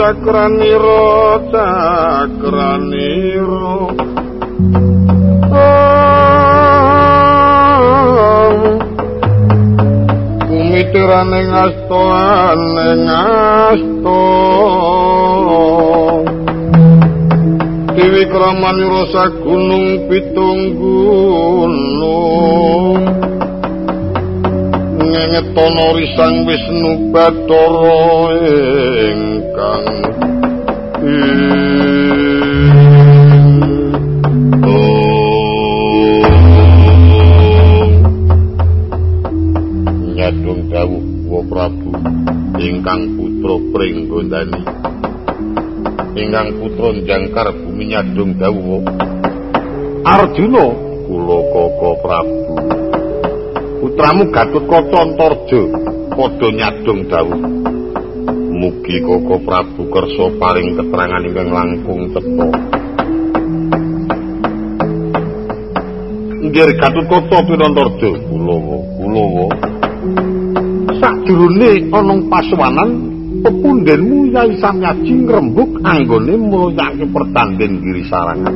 cakranira cakranira Kumitirane ngasto ane ngasto Dewi kramani rasa gunung pitung gunung. Ngetono risang Wisnu Bathara ingkang nyadung dawuh wa Prabu ingkang putra Pringgondani ingkang putra jangkar bumi nyadung dawuh. Arjuna. Kula koko Prabu. Putramu Gatut Kaca Antarja padha nyadung dawuh. Mugi Koko Prabu kersa paring keterangan ingkang langkung cetha Nggih Gatut Kaca Antarja Kulawa Kulawa Sakjroné ana pasuwanan pepundhenmu Yai Samyaji ngrembug anggone mulyake pertanding giri sarangan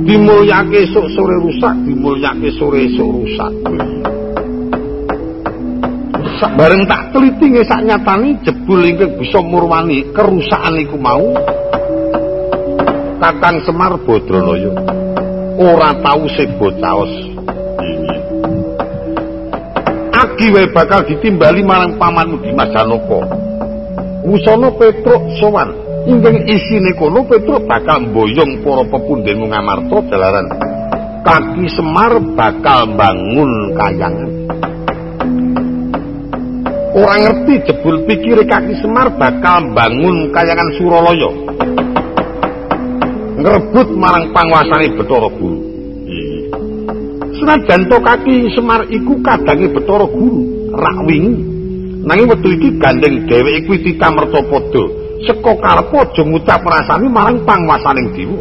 dimulyake esuk sore rusak dimulyake sore esuk rusak. Bareng tak teliti ngesak nyatani jebul ingkang bisa murwani kerusakan iku mau. Kakang Semar Badranaya ora tau sebo caos agi wae bakal ditimbali marang pamanmu Dimas Janaka Wusana Petruk sowan. Ingkang isine kono Petruk bakal mboyong para pepundhenmu ngamarta jalaran. Kaki Semar bakal bangun kayangan. Ora ngerti jebul pikire kaki Semar bakal bangun kayangan Suralaya. Ngrebut marang panguasane Bathara Guru. Senajan to kaki Semar iku kadange Bathara Guru rak wingi nanging wektu iki gandeng dheweke kuwi ditamerta padha saka karep aja ngucap rasane marang panguasaning dewa.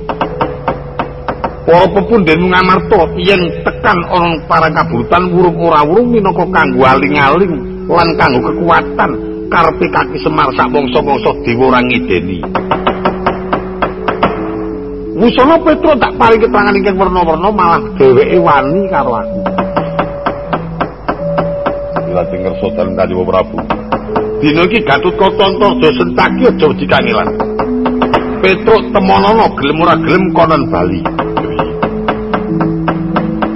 Para pepundhen ngamarta yen tekan ana parang kaburutan wurung ora wurung minangka kanggo aling-aling lan kanggo kekuatan karepe kaki Semar sak bangsa-bangsa dewa ora ngideni. Wusana Petra tak paring keterangan ingkang werna-werna malah dheweke wani karo aku. Lajeng ngersa dalem Kanjeng Prabu. Dina iki Gatut Kaca Antarja sentaki aja wedi kangelan. Petruk temonana gelem ora gelem konon bali.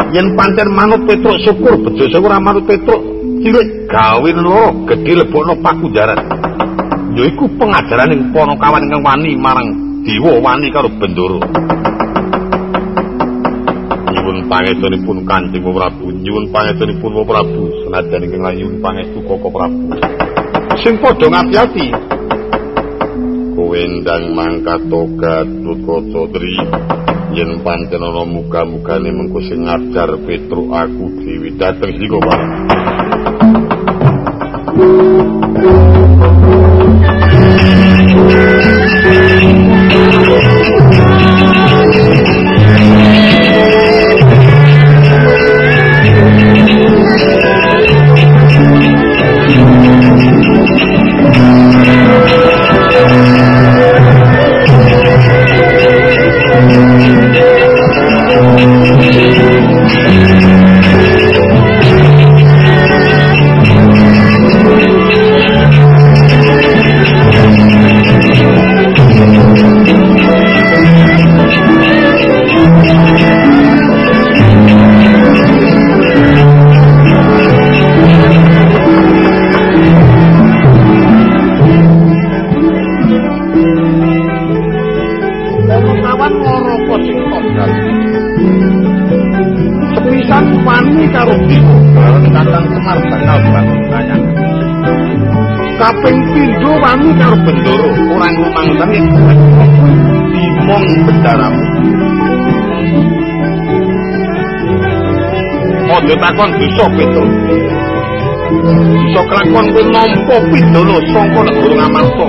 Yen pancen manut Petruk syukur bejo syukur manut Petruk cilik gawe loro gedhe lebokno pakunjaran. Yaiku pengajaran ing Panakawan ingkang wani marang dewa wani karo Bendoro. Pangestunipun Kanjeng Prabu, nyuwun pangestunipun Prabu, senajan ingkang layun pangestu Koko Prabu. sing padha ngati-ati. Kowe ndang mangkat gatut kocodri yen pancen ana muga-mugane mengko sing ngajar petruk aku dewi. Dateng siko Pak kawan pindho wani karo bendoro orang rumangsan ing dimong bendaramu Ojo takon bisa Petro. Bisa kelakon kuwi nampa pidana saka negara Ngamarta.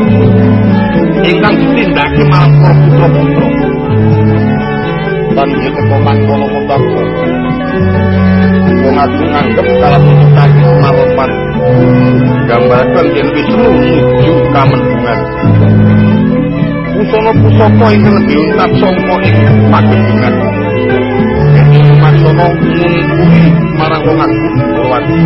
Ingkang ditindakake marang putra-putra. saka mangkono mutako wong aku nganggep kalamun kaki maropan gambarkan yen Wisnu nuju kamendungan pusana pusaka ing lebih untap sangka ing pagedengan maksana ngungkuri marang wong Purwati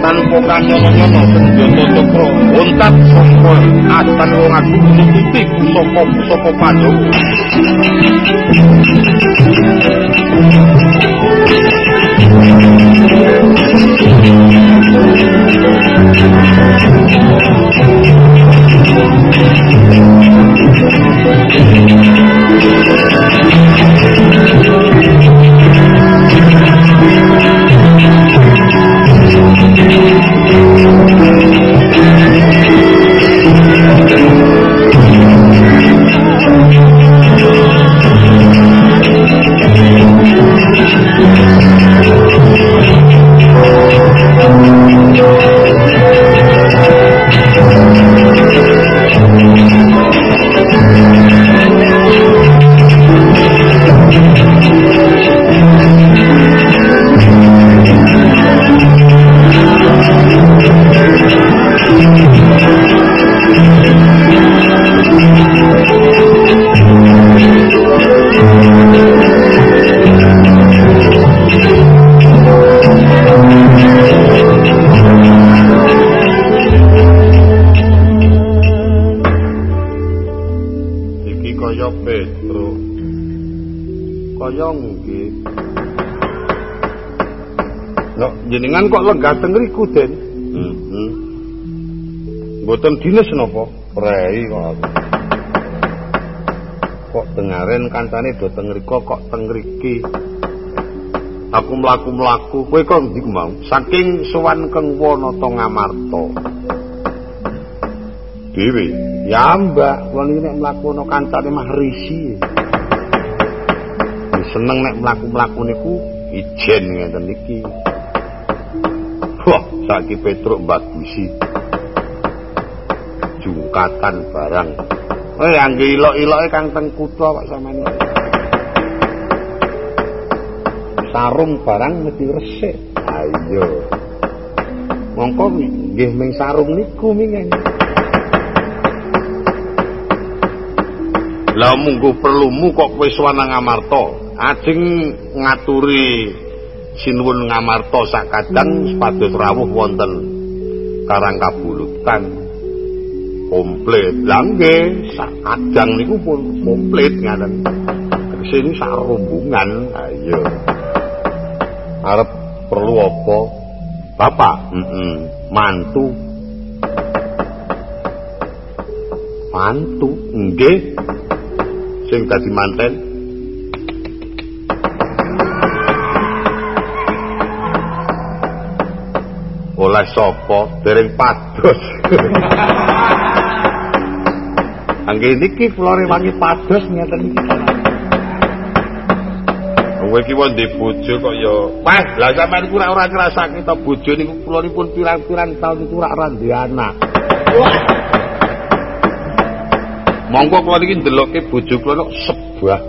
tanpa kanyono-nyono senjata cakra untap sangka astan wong aku nututi pusaka-pusaka Pandhawa kok lenggah teng riku den heeh mboten dinas napa? Prei kok kok dengaren kancane do teng riku kok teng riki aku mlaku-mlaku. Kowe kok ndi mau saking sowan keng wanata ngamarta. Dewe ya mbak kula niki nek mlaku ana kancane mah risi. Seneng nek mlaku-mlaku niku ijen ngeten iki Saiki Petruk bagusi. Jungkatan barang. Eh, angge ilok-iloke Kang teng kutha Pak sampeyan. Sarung barang mesti resik. Ayo. Mongko nggih ming sarung niku mingen. Lah munggo perlumu kok kowe sowan Amarta. Ajeng ngaturi sinuwun ngamarta sakadang sepados rawuh wonten Karang Kabulutan. Komplit. Langge sakadang niku pun komplit ngaten. Sini sak rombongan. Ayo arep perlu apa? Bapak? Mm -mm. mantu? Mantu? Nggih. Sing dadi manten sapa dereng pados Angge niki flore wangi pados ngeten iki. Kowe iki wong ndek bojo kok ya. Wah, lah sampean iku ora ngrasake to bojo niku kula nipun pirang-pirang taun niku ora duwe anak. Monggo kula niki ndelokke bojo kula kok sebah.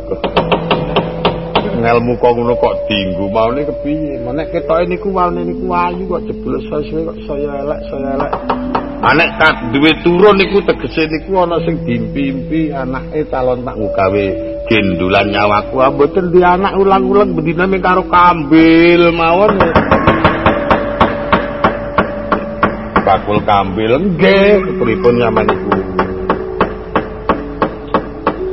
Ngelmu kok ngono kok dinggu maune kepiye? Menek ketoke niku maune niku ayu kok jebul sesuwe kok saya elek saya elek. Anek kat duwe turun niku tegese niku ana sing dimpi-impi anake calon tak gawe gendulan nyawaku ah mboten di anak ulang-ulang bendina ming karo kambil mawon. Bakul kambil nggih pripun nyaman iku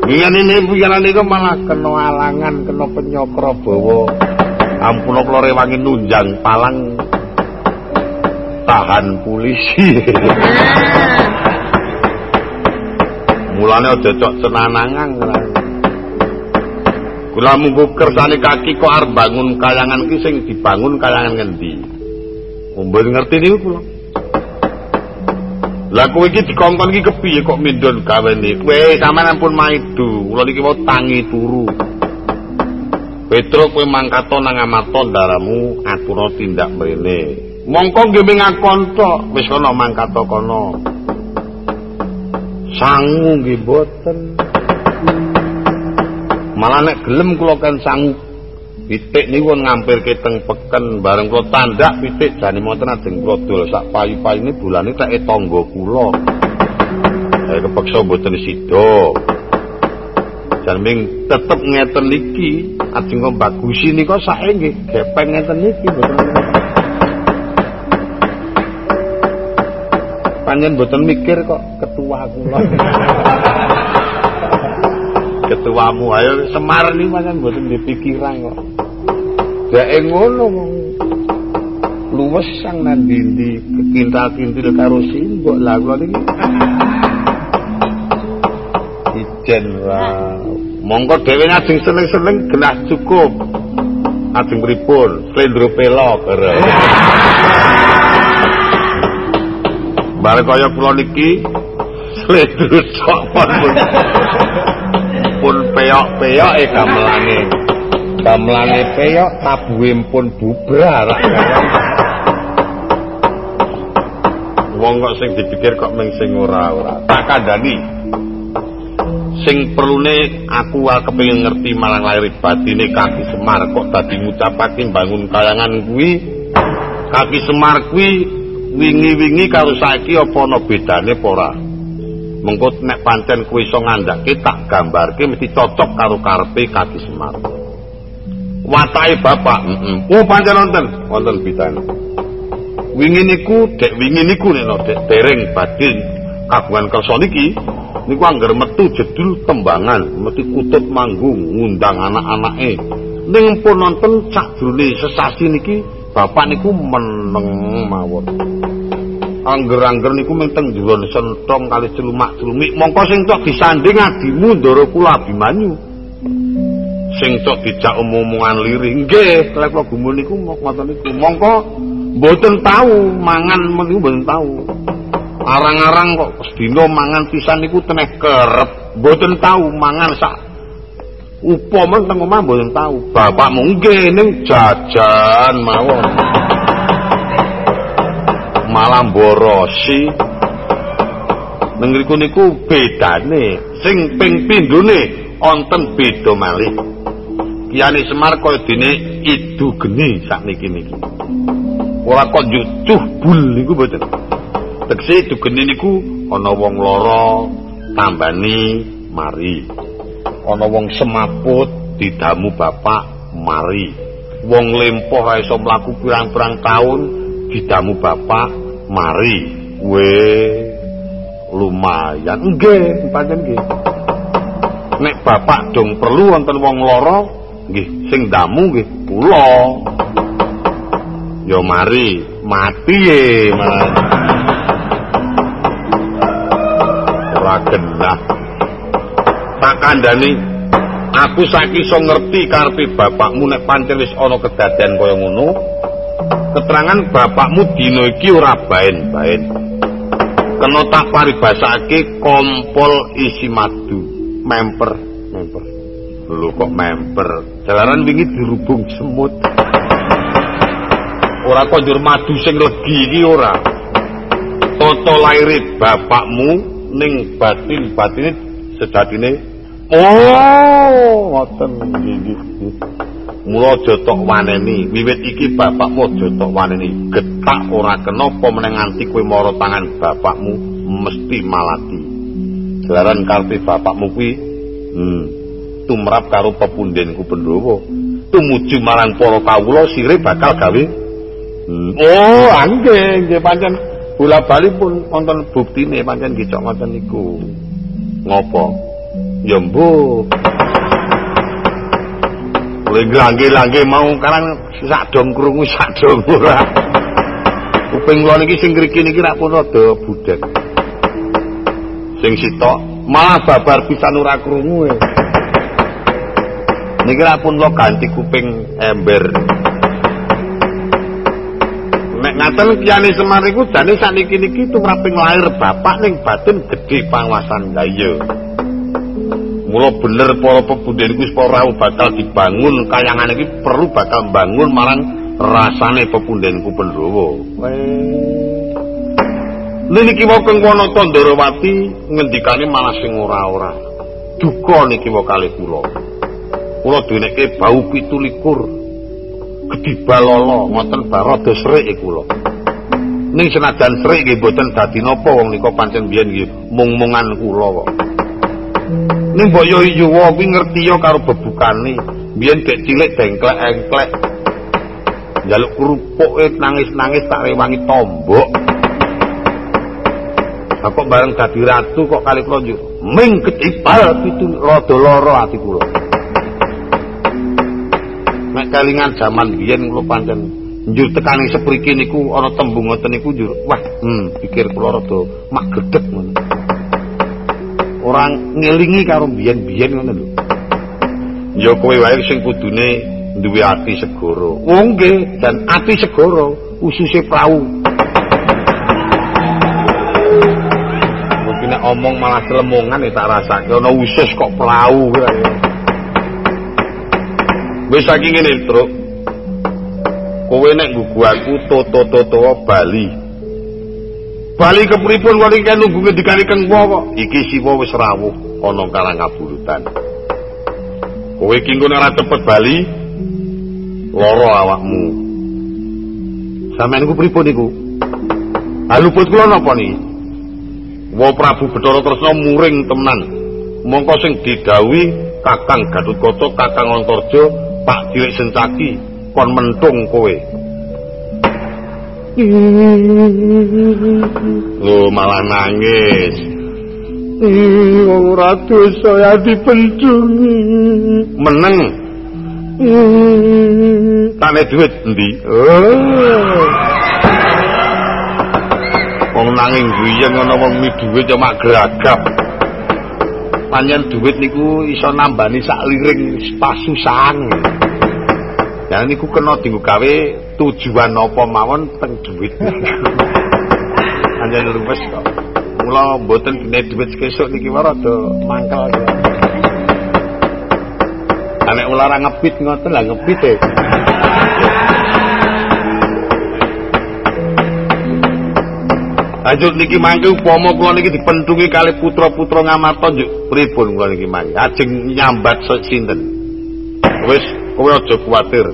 Iya ini pikiran itu malah kena alangan, kena penyokro bawa. Ampun aku lore wangi nunjang palang tahan polisi. Mulane aja cok senanangan. Kula munggu kersane kaki kok arep bangun kayangan ki sing dibangun kayangan ngendi? Mumpun ngerti niku kula. Lah kowe iki dikongkon iki kepiye kok mindon gawene? Kowe sampean ampun maidu, kula niki mau tangi turu. Petro kowe mangkato nang amato daramu aturna tindak mrene. Mongko nggih mengakon tok, wis ana mangkato kono. Sangu nggih boten. Malah nek gelem kula kan sangu pitik niku ngampirke teng peken bareng kula tandak pitik jane monten ajeng kula dol sak payu-payune bulane tak tangga kula. Saya kepeksa mboten sida. Jan tetep ngeten iki ajeng kok bagusi nika sae nggih gepeng ngeten iki mboten. Panjen mboten mikir kok ketua kula. ketuamu ayo Semar ni pancen mboten dipikiran kok. Dek ngono luwes sang nang ndi kekintal-kintil karo simbok lah kula niki. Ijen wae. Monggo dhewe ajeng seneng-seneng gelas cukup. Ajeng pripun? Slendro pelok. Bare kaya kula niki slendro cok pun peyok-peyok e gamelange. Gamelange peyok tabuhe pun bubrar. Wong kok sing dipikir kok mung sing ora-ora. Tak kandhani. Sing perlune aku wae kepengin ngerti marang lair batine Kaki Semar kok dadi ngucapake bangun kayangan kuwi. Kaki Semar kuwi wingi-wingi karo saiki apa ana bedane apa ora? Mengko nek pancen kuwi iso ngandhake tak gambarke mesti cocok karo karepe kaki semar. Watake bapak heeh oh pancen wonten. Wonten bidane wingi niku dek wingi niku nek dek dereng badhe kagungan kersa niki niku anggar metu jedul tembangan mesti kutut manggung ngundang anak-anake. Ning pun nonton cak jrone sesasi niki bapak niku meneng mawon angger-angger niku menteng juwon sentong kali celumak-celumik. Mongko sing tok disanding adimu ndara kula Abimanyu. Sing tok dijak omong-omongan lirih. Nggih lek kula gumun niku ngoten niku. Mongko mboten tahu mangan meniku mboten tahu arang-arang kok sedina mangan pisan niku teneh kerep. Mboten tahu mangan sak upo menteng omah mboten tahu bapak nggih ning jajan mawon malah borosi nengriku niku bedane sing ping pindune wonten beda malih. Kiyane semar kaya dene idu geni sak niki ora kok jucuh bul niku mboten. Tegese idu geni niku ana wong lara tambani mari. Ana wong semaput didamu bapak mari. Wong lempoh ra iso mlaku pirang-pirang taun didamu bapak mari. We lumayan. Nggih pancen nggih. Nek bapak dong perlu wonten wong lara nggih sing damu nggih kula. Yo mari mati e mas. Ora genah. Tak kandhani aku saiki iso ngerti karepe bapakmu nek pancen wis ana kedadian kaya ngono keterangan bapakmu dino iki ora baen-baen. Kena tak paribasake kompol isi madu, memper, memper. Lho kok memper? Jalaran wingi dirubung semut. Ora kok njur madu sing legi iki ora. Toto laire bapakmu ning batin-batine sejatine Oh, ngoten nggih. Mula aja tok waneni, wiwit iki bapakmu aja tok waneni. Getak ora kena apa meneng nganti kowe mara tangan bapakmu mesti malati. Jalaran karpe bapakmu kuwi hmm, tumrap karo pepundenku Pandhawa. Tumuju marang para kawula sire bakal gawe hmm. Oh, angge, nggih pancen bola-bali pun wonten buktine pancen nggih cok ngoten niku. Ngopo? Ya mbuh. Langge-langge mau karang sak dong krungu sak dong ora. Kuping kula niki sing ngriki niki rak pun rada budek. Sing sitok malah babar pisan ora krungu e. Niki rak pun lo ganti kuping ember. Nek ngaten kiyane Semar iku jane sakniki niki tumraping lair bapak ning batin gedhe panguasaan lha iya. Mula bener para pepundhen kuwi ora bakal dibangun kayangan iki perlu bakal bangun marang rasane pepundhenku Pandhawa. Lha niki wae kang ana Tandrawati ngendikane malah sing ora-ora. Duka niki wae kalih kula. kula dinekke bau 17 gedibal lolo ngoten barada srik kula ning senajan srik nggih mboten dadi napa wong nika pancen biyen nggih mung-mungan kula kok ning boyo yuwa kuwi ngerti yo karo bebukane. Biyen gek cilik dengklek-engklek. Njaluk kerupuk nangis-nangis tak rewangi tombok. Kok bareng dadi ratu kok kali kula yo ming ketipal pitu rada lara ati kula. Nek kalingan jaman biyen kula pancen njur tekani sepriki niku ana tembung ngoten niku njur wah hmm pikir kula rada mak gedeg ngono orang ngelingi karo biyen-biyen ngono lho ya kowe wae sing kudune duwe ati segoro. Oh nggih, dan ati segoro ususe prau. Mungkin omong malah selemongan ya tak rasake ana usus kok prau kira. Wis saking ngene, Truk. Kowe nek gugu aku toto-toto Bali. Bali kepripun kok iki nunggu ngendikane Kang kok? Iki siwa wis rawuh ana karang kaburutan. Kowe iki engko ora cepet Bali, loro awakmu. Sampeyan niku pripun niku? Haluput kula napa niki? Wa Prabu Bathara Tresna muring temenan. Mongko sing didhawuhi Kakang Gatotkaca, Kakang Antarja, Pak Cilik Sencaki kon mentung kowe. Lho malah nangis. Wong ora dosa ya dipencungi. Meneng. Tane duit endi? Oh. Wong nanging guyeng ana wong mi duit ya mak geragap. Panjen duit niku iso nambani sak liring pasusan. Ya niku kena dienggo gawe tujuan apa mawon teng duit. Panjen luwes kok. Mula mboten dene duit kesuk niki wae rada mangkel. Nek ulara ngepit ngoten lah ngepit e. Lanjut niki mangke upama kula niki dipentungi kali putra-putra Ngamarta njuk pripun kula niki mangke. Ajeng nyambat sinten. Wis kowe aja kuwatir.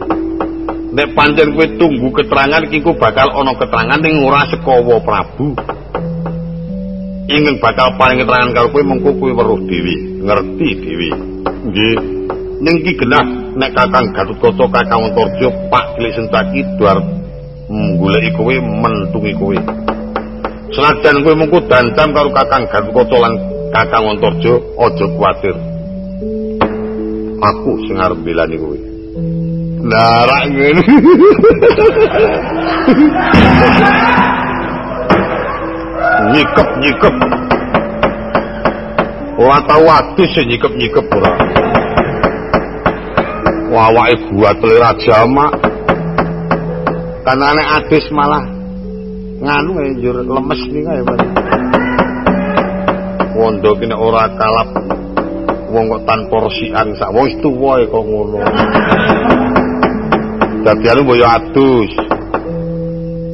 Nek pancen kowe tunggu keterangan iki bakal ana keterangan ning ora sekawa Prabu. Ingin bakal paling keterangan karo kowe mengko kowe weruh dhewe, ngerti dhewe. Nggih. ning iki genah nek Kakang Gatotkaca Kakang Antarja Pak Kilik Sencaki duar goleki kowe mentungi kowe. Senajan kowe mengko dandam karo Kakang Gatotkaca lan Kakang Antarja aja kuwatir. Aku sing arep belani kowe. Lah rak ngene. nyikep nyikep. Ora tau adus nyikep nyikep ora. Awake buat lera jamak kan anek adis malah nganu ya jur lemes kayak mana wondo kini ora kalap wong kok tanpa resian sak wong itu woy kok ngono dadi anu boyo adus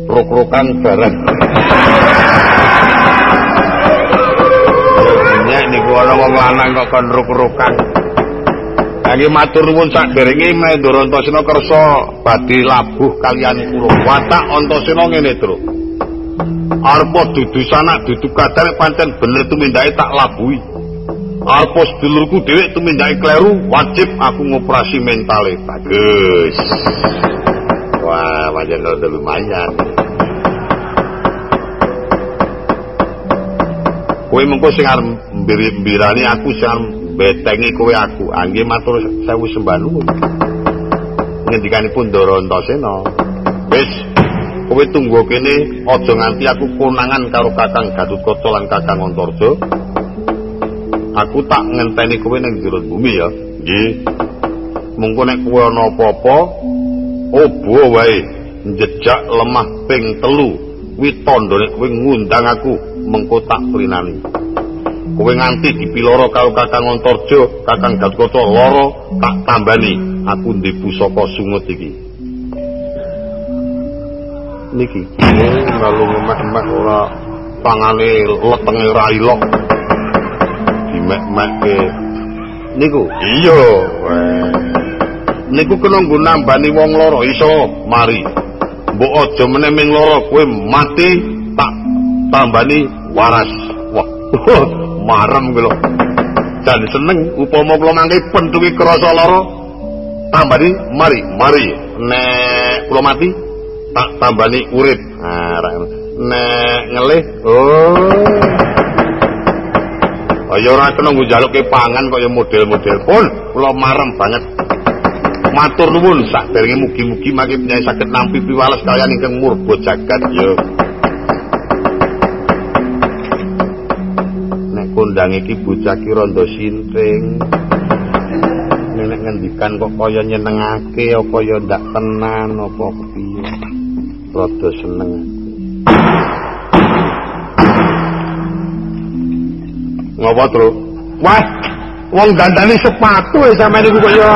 ruk-rukan bareng nyek niku ana wong lanang kok kon ruk-rukan Kangge matur nuwun sakderenge Mahendra Antasena kersa badhe labuh kaliyan kula. Watak Antasena ngene, Tru. Arpa dudu sanak dudu kadar pancen bener tumindake tak labuhi. Arpa sedulurku dhewe tumindake kleru, wajib aku ngoperasi mentale. Bagus. Wah, pancen rada lumayan. Kowe mengko sing arep mbirani aku sing betengi kowe aku angge matur sewu sembah nuwun ngendikanipun Ndara Antasena wis kowe tunggu kene aja nganti aku konangan karo Kakang Gatotkaca lan Kakang Antarja aku tak ngenteni kowe ning jero bumi ya nggih mengko nek kowe ana apa-apa obo wae njejak lemah ping telu kuwi tandane kowe ngundang aku mengko tak prinani kowe nganti dipiloro karo Kakang Antarja, Kakang Gatotkaca lara tak tambani aku ndi pusaka sungut iki. Niki lalu ngemek-emek ora tangane letenge ra ilok. Dimek-mekke. Niku. Iya. Niku kena nggo nambani wong loro iso mari mbok aja meneh ming loro kowe mati tak tambani waras wah marem kuwi lho dan seneng upama kula mangke pentuki krasa lara tambani mari mari nek kula mati tak tambani urip nah nek ngelih oh Ayo ora kena nggo jaluke pangan kaya model-model pun kula marem banget. Matur nuwun sakderenge mugi-mugi mangke nyai saged nampi piwales kaliyan ingkang murba jagat ya. Nek kondang iki bocah ki randa sintring. Nek ngendikan kok kaya nyenengake apa ya ndak tenan apa kepiye. Rada seneng. Ngapa, Tru? Wah, wong dandani sepatu e sampeyan iku kaya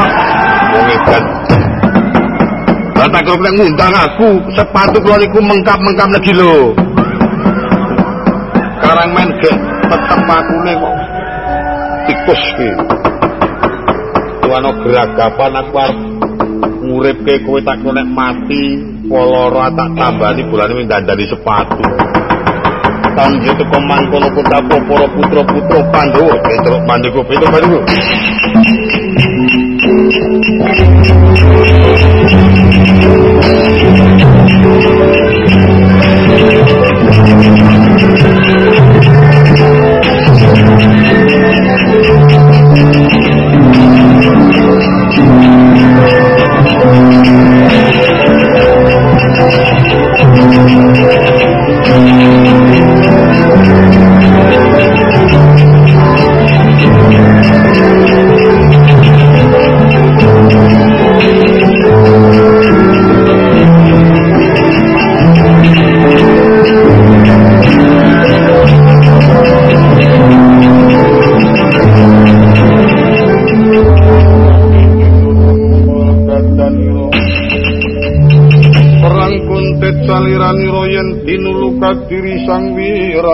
wong edan. Lah tak kok ngundang aku, sepatu kula niku mengkap-mengkap lagi lho. Karang men gek tetep akune kok tikus ki. Tuwana geragapan aku arep nguripke kowe tak nek mati, poloro tak tambani bulane dandani sepatu. Tangge teko mangkono kota para putra-putra Pandhawa Petruk Pandhawa Petruk Pandhawa diri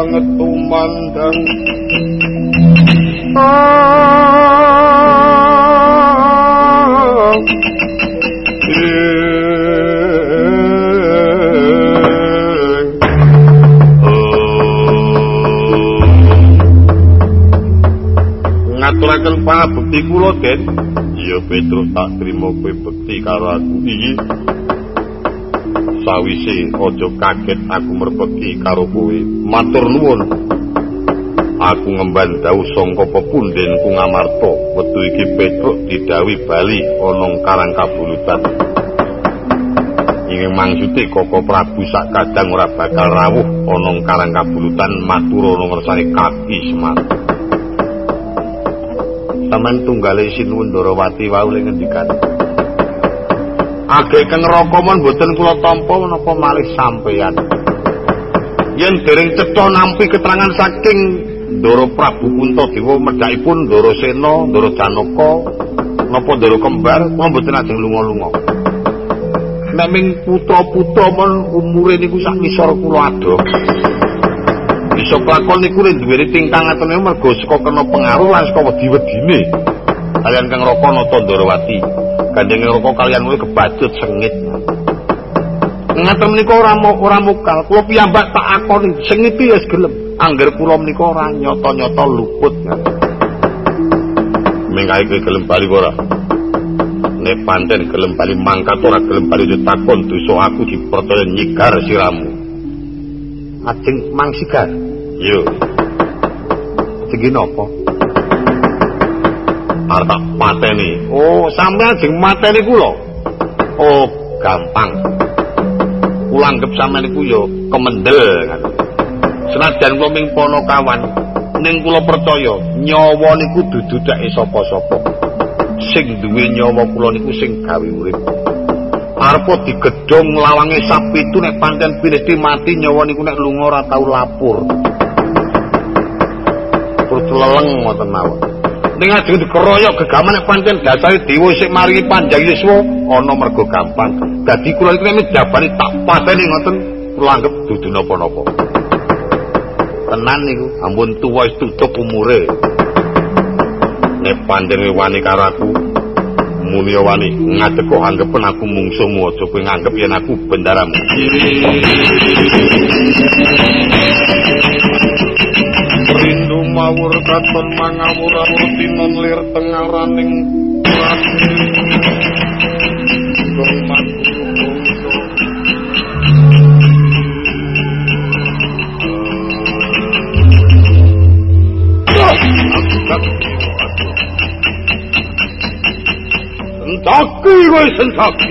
wirang tumandang ngaturaken pangabekti kula Den iya Petrus tak trimo kowe bekti karo aku. Iki sawise aja kaget aku merpeki karo kowe. Matur nuwun. Aku ngemban dawuh sangka pepunden ku ngamarta. Wektu iki petruk didawi bali ana karang kabulutan. Ingin mangsuti koko prabu sak kadang ora bakal rawuh ana karang kabulutan matur ana ngersane kaki semar Taman tunggale sinuwun Dorawati wau ing ngendikan agek neraka mon mboten kula tampa menapa malih sampeyan? Yen dereng cetha nampi keterangan saking Ndoro Prabu Puntadewa medhakipun Ndoro Sena Ndoro Janaka napa Ndoro Kembar kula mboten ajeng lunga-lunga. Naming putra-putra mon umure niku sak ngisor kula adoh bisa kelakon niku nek duwe tingkang atene mergo saka kena pengaruh lan saka wedi-wedine. Kalian Kang Raka Nata Ndorowati gandeng roko kalian kuwi kebacut sengit. Ngaten menika ora ora mukal, kula piyambak tak akoni sengit ya gelem. Angger kula menika ora nyata-nyata luput. Mengkae kowe gelem bali ora? Nek panten gelem bali mangkat ora gelem bali ditakon dosa aku dipercaya nyigar siramu. Ajeng mang sigar. Yo. Sing napa? Arep tak mateni. Oh, sampean jeng mateni kula. Oh, gampang. Kula anggap sampean iku ya kemendel. Senajan kula ming kawan, ning kula percaya nyawa niku dudu dake sapa-sapa. Sing duwe nyawa kula niku sing gawe urip. Arpo digedhong lawange sapi itu nek pancen pinesti mati nyawa niku nek lunga ora tau lapur. Terus leleng ngoten mawon. Ning ajeng dikeroyok gegaman pancen. Dasare dewa sik maringi panjang yuswa ana mergo gampang. Dadi kula iki nek jabani tak pateni ngoten kula anggap dudu napa-napa. Tenan niku ampun tuwa wis tutup umure. Nek pandenge wani karo aku muni wani ngadeg kok anggapen aku mungsuhmu aja kowe nganggep yen aku bendaramu mawur katon mangawur awur tinon lir tengaraning Sentaki kowe sentaki.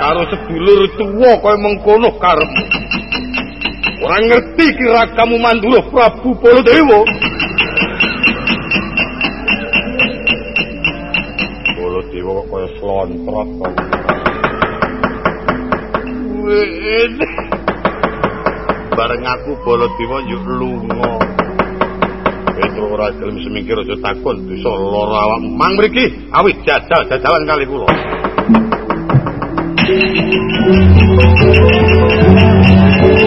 Karo sedulur tuwa kowe mengkono karepmu. Ora ngerti kira kamu Mandura Prabu Baladewa. Baladewa kok kaya slontrot kok. Bareng aku Baladewa yuk lunga. Petro ora gelem semingkir aja takon dosa lara awak. Mang mriki awit jajal jajalan kali kula. Santo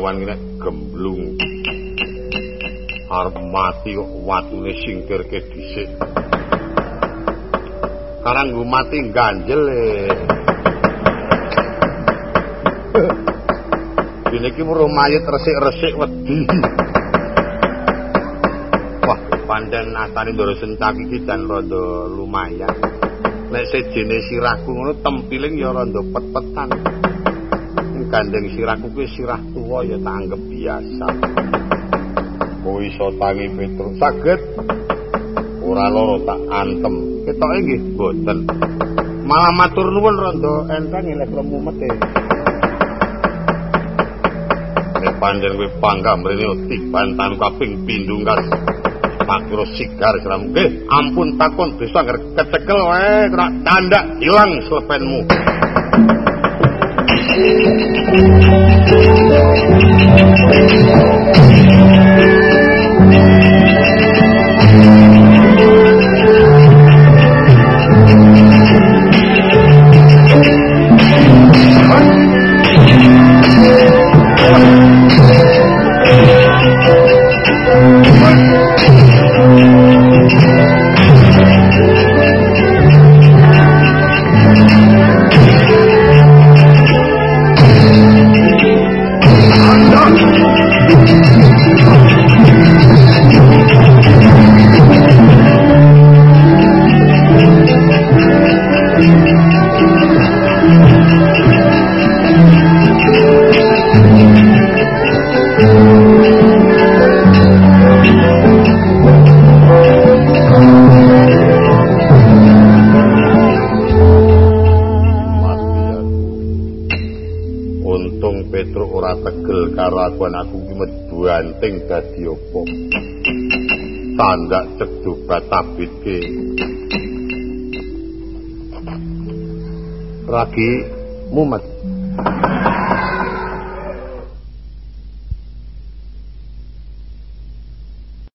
Kawan nek gemblung. Arep mati kok watune singkirke dhisik. Karang nggo mati ganjel e. Dene iki muruh mayit resik-resik wedi. Wah, pancen asane Ndoro Sentak iki jan rada lumayan. Nek sejene sirahku ngono tempiling ya rada pet-petan. Gandeng sirahku kuwi sirah tuwa ya tak anggap biasa. Kowe iso tangi Petrus saged ora loro tak antem. Ketoke nggih boten. Malah matur nuwun rada enteng lek mumete. Nek pancen kowe pangga mrene tibantan kaping pindho kas makro sigar siramu. Nggih, ampun takon desa agar kecekel wae kena tandak ilang slepenmu. Thank you. Cedhuk batabitke. Ragi mumet.